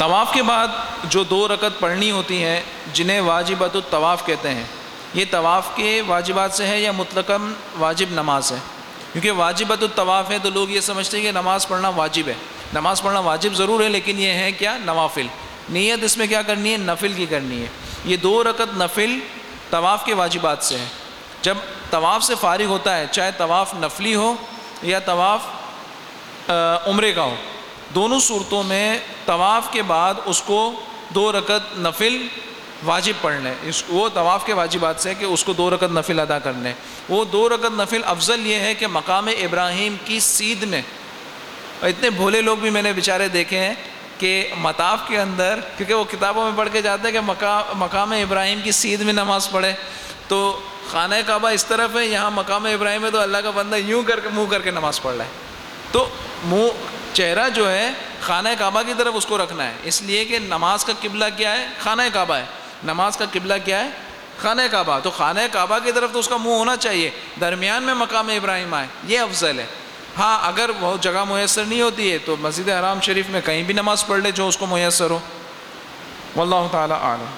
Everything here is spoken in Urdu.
طواف کے بعد جو دو رکت پڑھنی ہوتی ہیں، جنہیں واجبات الطواف کہتے ہیں، یہ طواف کے واجبات سے ہے یا مطلقاً واجب نماز ہے؟ کیونکہ واجبات الطواف ہے تو لوگ یہ سمجھتے ہیں کہ نماز پڑھنا واجب ہے۔ نماز پڑھنا واجب ضرور ہے لیکن یہ ہے کیا؟ نوافل۔ نیت اس میں کیا کرنی ہے؟ نفل کی کرنی ہے۔ یہ دو رکت نفل طواف کے واجبات سے ہے جب طواف سے فارغ ہوتا ہے، چاہے طواف نفلی ہو یا طواف عمرے کا ہو دونوں صورتوں میں طواف کے بعد اس کو دو رکت نفل واجب پڑھنے اس وہ طواف کے واجبات سے کہ اس کو دو رکت نفل ادا کرنے وہ دو رکت نفل افضل یہ ہے کہ مقام ابراہیم کی سیدھ میں۔ اتنے بھولے لوگ بھی میں نے بیچارے دیکھے ہیں کہ مطاف کے اندر، کیونکہ وہ کتابوں میں پڑھ کے جاتے ہیں کہ مقام مقام ابراہیم کی سیدھ میں نماز پڑھے۔ تو خانہ کعبہ اس طرف ہے، یہاں مقام ابراہیم ہے تو اللہ کا بندہ یوں کر کے، منہ کر کے نماز پڑھ رہا ہے تو منہ چہرہ جو ہے خانہ کعبہ کی طرف اس کو رکھنا ہے۔ اس لیے کہ نماز کا قبلہ کیا ہے؟ خانہ کعبہ ہے۔ نماز کا قبلہ کیا ہے؟ خانہ کعبہ۔ تو خانہ کعبہ کی طرف تو اس کا منہ ہونا چاہیے۔ درمیان میں مقام ابراہیم آئے۔ یہ افضل ہے۔ ہاں اگر وہ جگہ میسر نہیں ہوتی ہے تو مسجد حرام شریف میں کہیں بھی نماز پڑھ لے جو اس کو میسر ہو۔ واللہ تعالیٰ عالم۔